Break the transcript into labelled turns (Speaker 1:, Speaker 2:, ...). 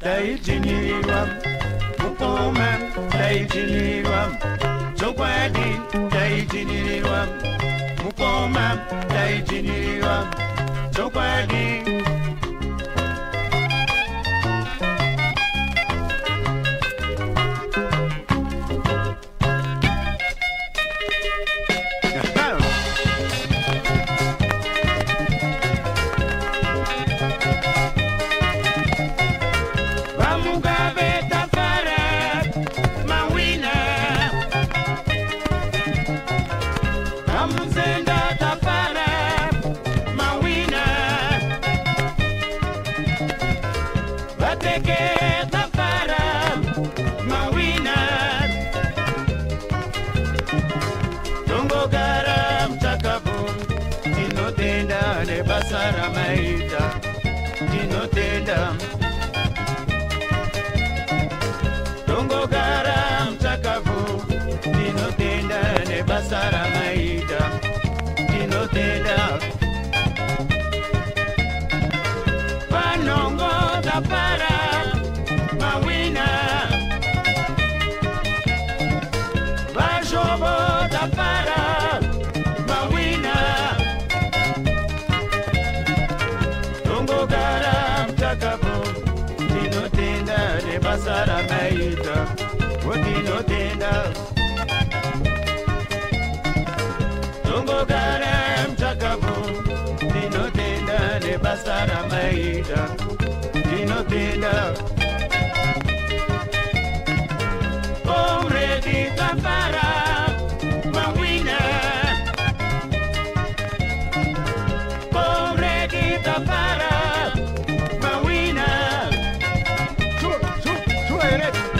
Speaker 1: taijinirwa mukoma taijinirwa chokwadi taijinirwa mukoma taijinirwa chokwadi Mchakavu Tinotenda mchakavu tinotenda nebasa ramaita wotinotenda. Tongogara mchakavu tinotenda nebasa ramaita tinotenda. Already tafara Suere,